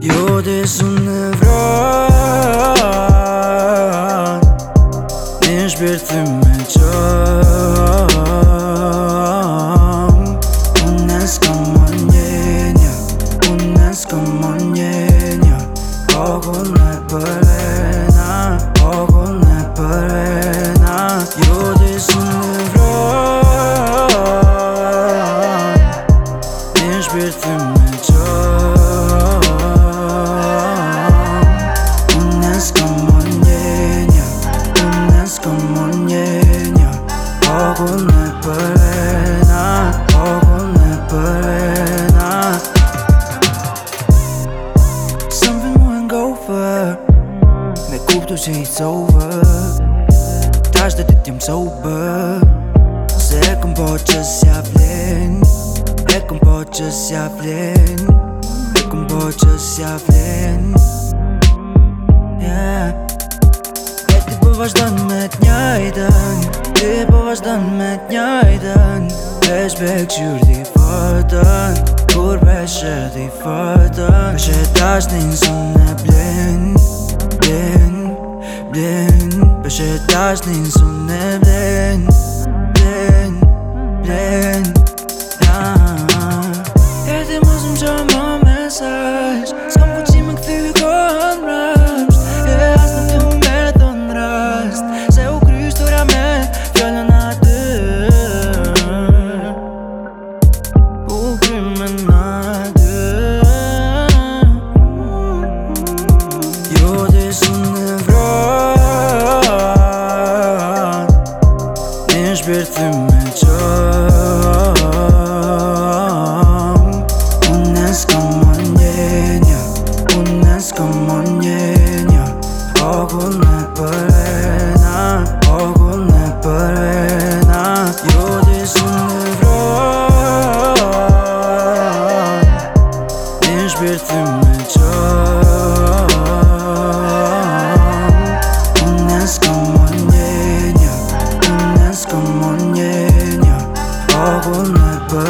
Jo dhe su në vran Në shpirë të me qam Unë e s'ka më njenja Unë e s'ka më njenja Ako në bëlej kuptu që i sove Ta është dhe ti t'jem sobe Se e këm po që s'ja vlen E këm po që s'ja vlen E këm po që s'ja yeah. E ti po vazhdan me t'njajdan po Ti po vazhdan me t'njajdan Vesh be këqyr t'i fatan Kur vesh e t'i fatan Vesh e t'ashtin e blen 是大林松。will never